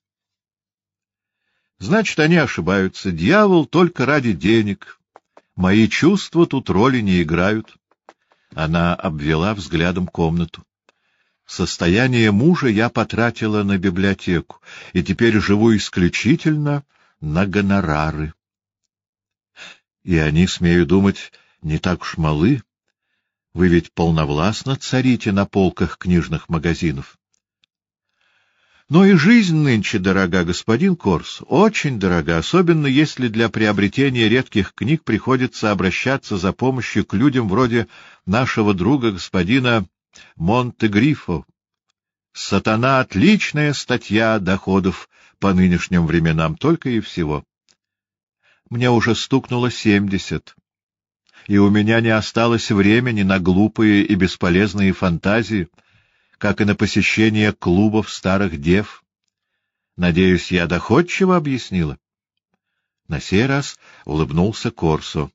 Значит, они ошибаются. Дьявол только ради денег. Мои чувства тут роли не играют. Она обвела взглядом комнату. Состояние мужа я потратила на библиотеку, и теперь живу исключительно на гонорары. И они, смею думать, не так уж малы. Вы ведь полновластно царите на полках книжных магазинов. Но и жизнь нынче дорога, господин Корс, очень дорога, особенно если для приобретения редких книг приходится обращаться за помощью к людям вроде нашего друга господина Монте-Грифо. Сатана — отличная статья доходов по нынешним временам, только и всего. Мне уже стукнуло семьдесят, и у меня не осталось времени на глупые и бесполезные фантазии — как и на посещение клубов старых дев. Надеюсь, я доходчиво объяснила. На сей раз улыбнулся Корсо.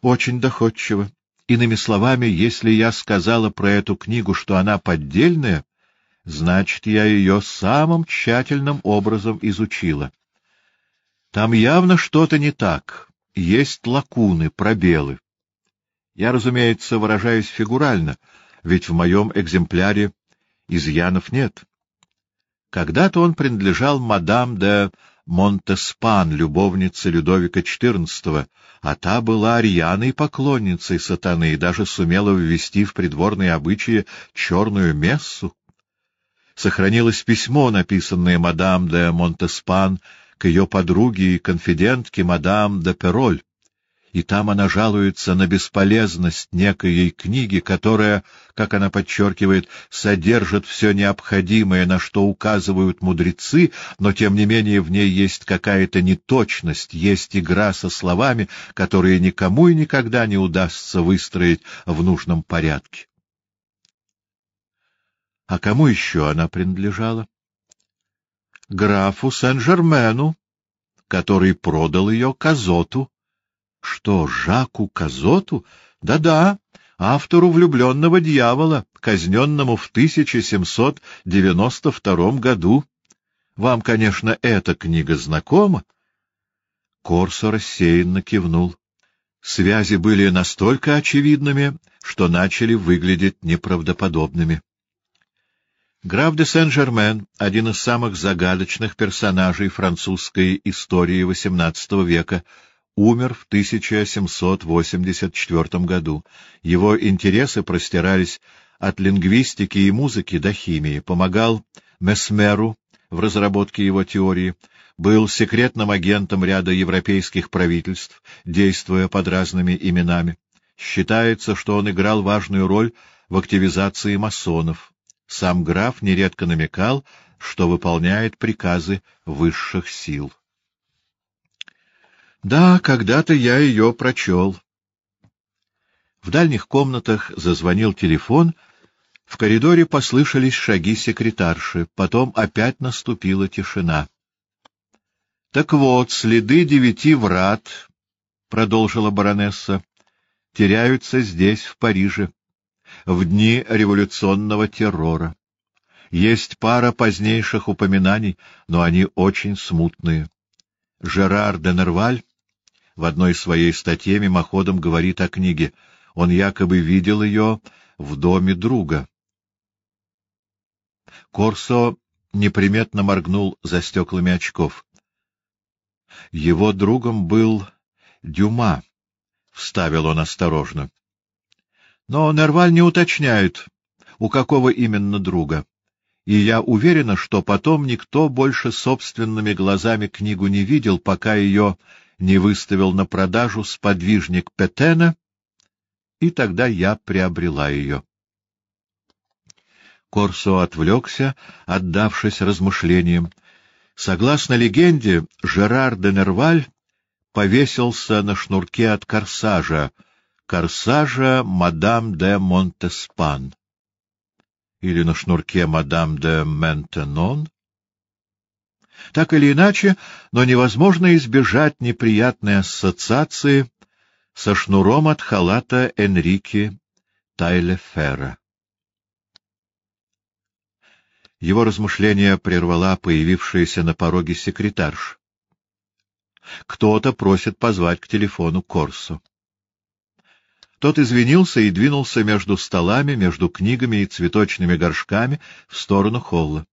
Очень доходчиво. Иными словами, если я сказала про эту книгу, что она поддельная, значит, я ее самым тщательным образом изучила. Там явно что-то не так, есть лакуны, пробелы. Я, разумеется, выражаюсь фигурально — ведь в моем экземпляре изъянов нет. Когда-то он принадлежал мадам де Монтеспан, любовнице Людовика XIV, а та была рьяной поклонницей сатаны и даже сумела ввести в придворные обычаи черную мессу. Сохранилось письмо, написанное мадам де Монтеспан к ее подруге и конфидентке мадам де Пероль, и там она жалуется на бесполезность некой книги, которая, как она подчеркивает, содержит все необходимое, на что указывают мудрецы, но тем не менее в ней есть какая-то неточность, есть игра со словами, которые никому и никогда не удастся выстроить в нужном порядке. А кому еще она принадлежала? Графу Сен-Жермену, который продал ее Казоту. Что, Жаку Казоту? Да-да, автору «Влюбленного дьявола», казненному в 1792 году. Вам, конечно, эта книга знакома? Корсо рассеянно кивнул. Связи были настолько очевидными, что начали выглядеть неправдоподобными. Граф де Сен-Жермен — один из самых загадочных персонажей французской истории XVIII века — умер в 1784 году. Его интересы простирались от лингвистики и музыки до химии, помогал Месмеру в разработке его теории, был секретным агентом ряда европейских правительств, действуя под разными именами. Считается, что он играл важную роль в активизации масонов. Сам граф нередко намекал, что выполняет приказы высших сил. Да, когда-то я ее прочел. В дальних комнатах зазвонил телефон, в коридоре послышались шаги секретарши, потом опять наступила тишина. — Так вот, следы девяти врат, — продолжила баронесса, — теряются здесь, в Париже, в дни революционного террора. Есть пара позднейших упоминаний, но они очень смутные. Жерар де Нерваль в одной своей статье мимоходом говорит о книге. Он якобы видел ее в доме друга. Корсо неприметно моргнул за стеклами очков. Его другом был Дюма, — вставил он осторожно. Но Нерваль не уточняет, у какого именно друга. И я уверена, что потом никто больше собственными глазами книгу не видел, пока ее не выставил на продажу сподвижник Петена, и тогда я приобрела ее. Корсо отвлекся, отдавшись размышлениям. Согласно легенде, Жерар де Нерваль повесился на шнурке от корсажа, корсажа мадам де Монтеспан. Или на шнурке мадам де Ментенон? Так или иначе, но невозможно избежать неприятной ассоциации со шнуром от халата Энрике Тайлефера. Его размышления прервала появившаяся на пороге секретарш. Кто-то просит позвать к телефону Корсо. Тот извинился и двинулся между столами, между книгами и цветочными горшками в сторону холла.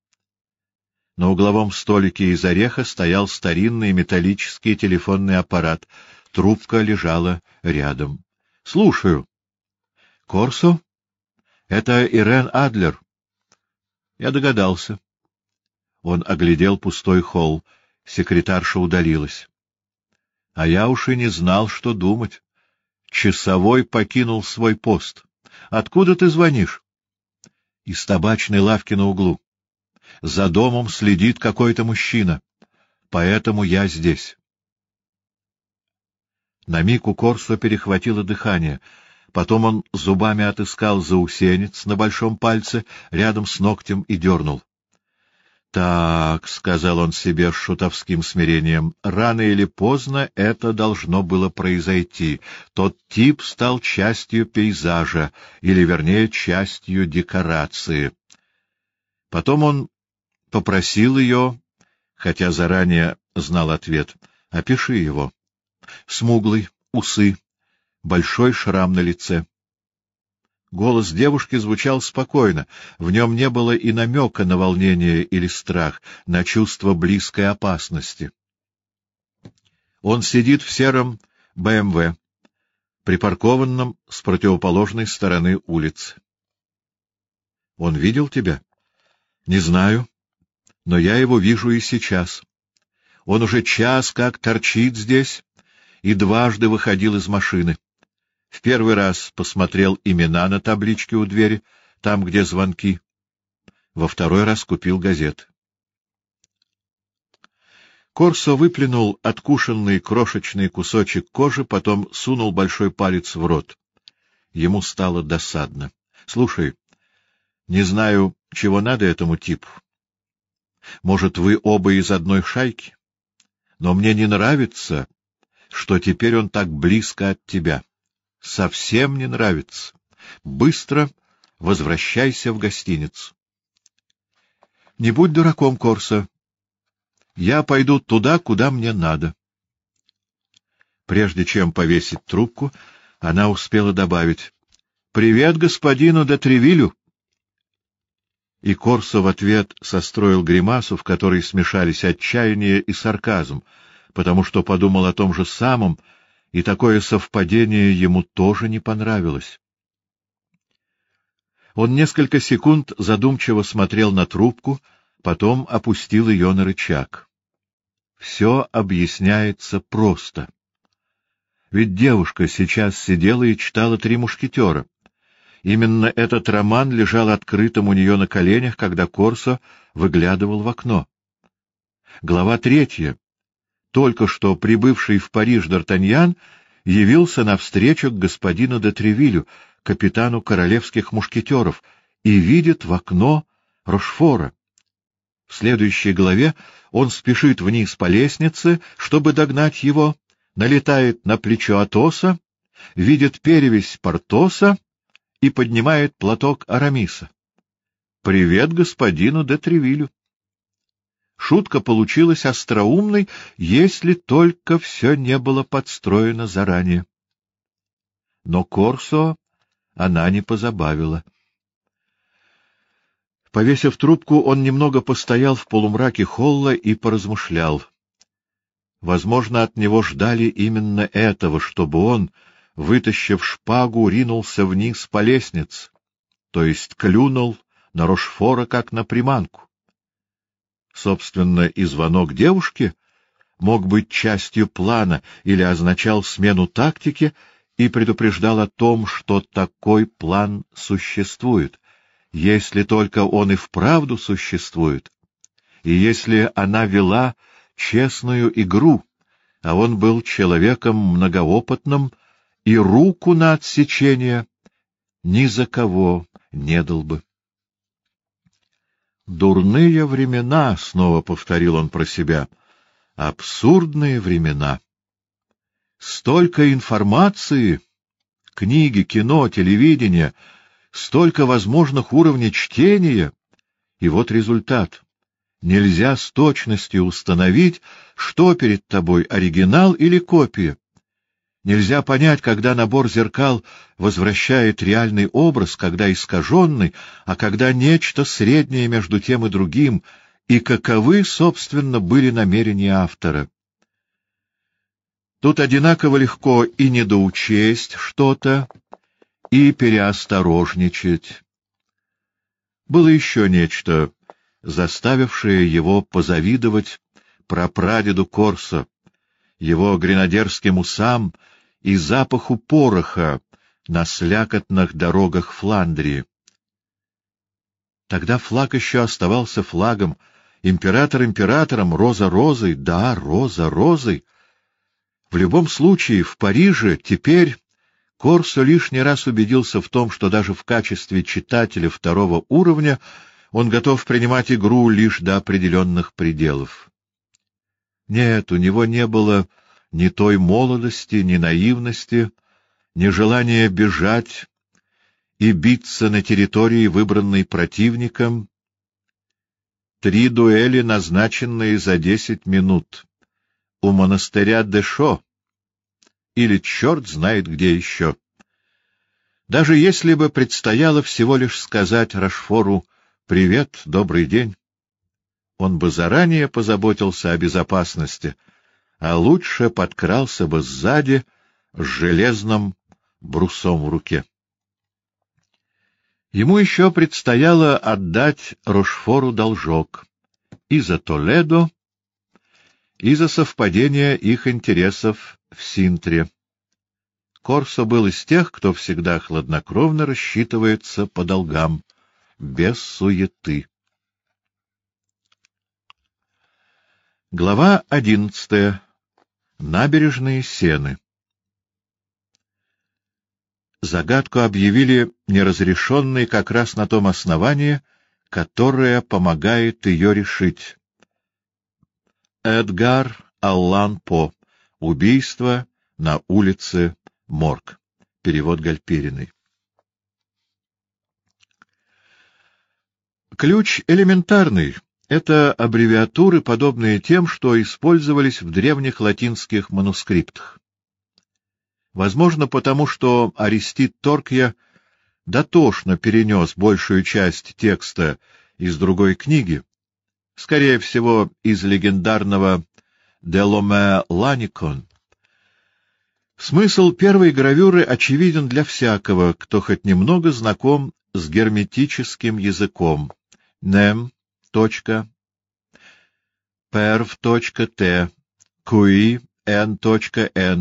На угловом столике из ореха стоял старинный металлический телефонный аппарат. Трубка лежала рядом. — Слушаю. — Корсо? — Это Ирен Адлер. Я догадался. Он оглядел пустой холл. Секретарша удалилась. А я уж и не знал, что думать. Часовой покинул свой пост. Откуда ты звонишь? Из табачной лавки на углу. За домом следит какой-то мужчина. Поэтому я здесь. На миг у Корсо перехватило дыхание. Потом он зубами отыскал заусенец на большом пальце рядом с ногтем и дернул. «Так», — сказал он себе с шутовским смирением, — «рано или поздно это должно было произойти. Тот тип стал частью пейзажа, или, вернее, частью декорации». Потом он попросил ее, хотя заранее знал ответ, — «опиши его». Смуглый, усы, большой шрам на лице. Голос девушки звучал спокойно, в нем не было и намека на волнение или страх, на чувство близкой опасности. Он сидит в сером БМВ, припаркованном с противоположной стороны улицы. — Он видел тебя? — Не знаю, но я его вижу и сейчас. Он уже час как торчит здесь и дважды выходил из машины. В первый раз посмотрел имена на табличке у двери, там, где звонки. Во второй раз купил газет. Корсо выплюнул откушенный крошечный кусочек кожи, потом сунул большой палец в рот. Ему стало досадно. — Слушай, не знаю, чего надо этому типу. Может, вы оба из одной шайки? Но мне не нравится, что теперь он так близко от тебя совсем не нравится. Быстро возвращайся в гостиницу. Не будь дураком, Корса. Я пойду туда, куда мне надо. Прежде чем повесить трубку, она успела добавить «Привет господину де Тревилю!» И Корсо в ответ состроил гримасу, в которой смешались отчаяние и сарказм, потому что подумал о том же самом, и такое совпадение ему тоже не понравилось. Он несколько секунд задумчиво смотрел на трубку, потом опустил ее на рычаг. Все объясняется просто. Ведь девушка сейчас сидела и читала «Три мушкетера». Именно этот роман лежал открытым у нее на коленях, когда Корсо выглядывал в окно. Глава третья только что прибывший в Париж Д'Артаньян явился навстречу к господину де Тревилю, капитану королевских мушкетеров, и видит в окно Рошфора. В следующей главе он спешит вниз по лестнице, чтобы догнать его, налетает на плечо Атоса, видит перевесь Портоса и поднимает платок Арамиса. «Привет господину де Тревилю!» Шутка получилась остроумной, если только все не было подстроено заранее. Но Корсо она не позабавила. Повесив трубку, он немного постоял в полумраке холла и поразмышлял. Возможно, от него ждали именно этого, чтобы он, вытащив шпагу, ринулся вниз по лестнице, то есть клюнул на Рошфора как на приманку. Собственно, и звонок девушки мог быть частью плана или означал смену тактики и предупреждал о том, что такой план существует, если только он и вправду существует, и если она вела честную игру, а он был человеком многоопытным и руку на отсечение ни за кого не дал бы. «Дурные времена», — снова повторил он про себя, — «абсурдные времена». Столько информации, книги, кино, телевидение, столько возможных уровней чтения, и вот результат. нельзя с точностью установить, что перед тобой, оригинал или копия. Нельзя понять, когда набор зеркал возвращает реальный образ, когда искаженный, а когда нечто среднее между тем и другим, и каковы, собственно, были намерения автора. Тут одинаково легко и недоучесть что-то, и переосторожничать. Было еще нечто, заставившее его позавидовать прапрадеду Корсо, его гренадерским усам и запаху пороха на слякотных дорогах Фландрии. Тогда флаг еще оставался флагом, император императором, роза розой, да, роза розой. В любом случае, в Париже теперь Корсо лишний раз убедился в том, что даже в качестве читателя второго уровня он готов принимать игру лишь до определенных пределов. Нет, у него не было ни той молодости, ни наивности, ни желания бежать и биться на территории, выбранной противником. Три дуэли, назначенные за десять минут. У монастыря Дэшо. Или черт знает где еще. Даже если бы предстояло всего лишь сказать Рашфору «Привет, добрый день», он бы заранее позаботился о безопасности — а лучше подкрался бы сзади с железным брусом в руке. Ему еще предстояло отдать Рошфору должок и за Толедо, и за совпадение их интересов в Синтре. Корсо был из тех, кто всегда хладнокровно рассчитывается по долгам, без суеты. Глава одиннадцатая. Набережные Сены. Загадку объявили неразрешенной как раз на том основании, которое помогает ее решить. Эдгар Аллан По. Убийство на улице Морг. Перевод Гальпериной. Ключ элементарный, это аббревиатуры, подобные тем, что использовались в древних латинских манускриптах. Возможно, потому что Аристид Торкья дотошно перенес большую часть текста из другой книги, скорее всего, из легендарного «Деломе Ланикон». Смысл первой гравюры очевиден для всякого, кто хоть немного знаком с герметическим языком. «Нем» точка, perv точка т, qui n точка n,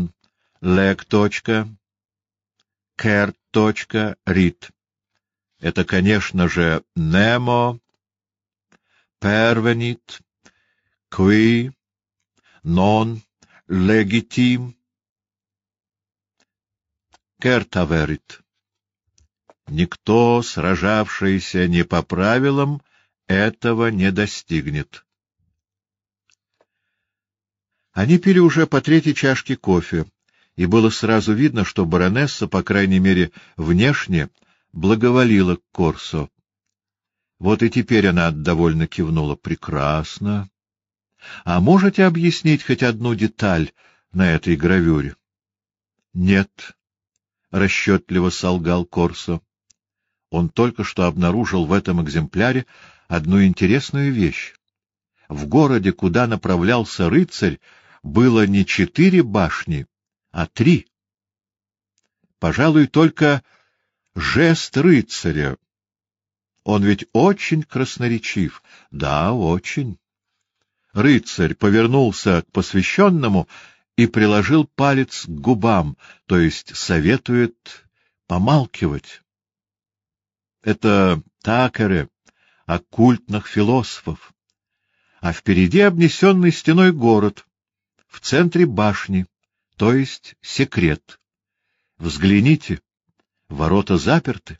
leg точка, care точка rit. Это, конечно же, nemo, pervenit, qui, non, legitim, кертаверит. Никто, сражавшийся не по правилам, этого не достигнет. Они пили уже по третьей чашке кофе, и было сразу видно, что баронесса, по крайней мере, внешне, благоволила к Корсо. Вот и теперь она довольно кивнула. Прекрасно. А можете объяснить хоть одну деталь на этой гравюре? Нет, — расчетливо солгал Корсо. Он только что обнаружил в этом экземпляре одну интересную вещь. В городе, куда направлялся рыцарь, было не четыре башни, а три. Пожалуй, только жест рыцаря. Он ведь очень красноречив. Да, очень. Рыцарь повернулся к посвященному и приложил палец к губам, то есть советует помалкивать. Это такере, оккультных философов, а впереди обнесенный стеной город, в центре башни, то есть секрет. Взгляните, ворота заперты,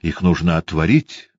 их нужно отворить,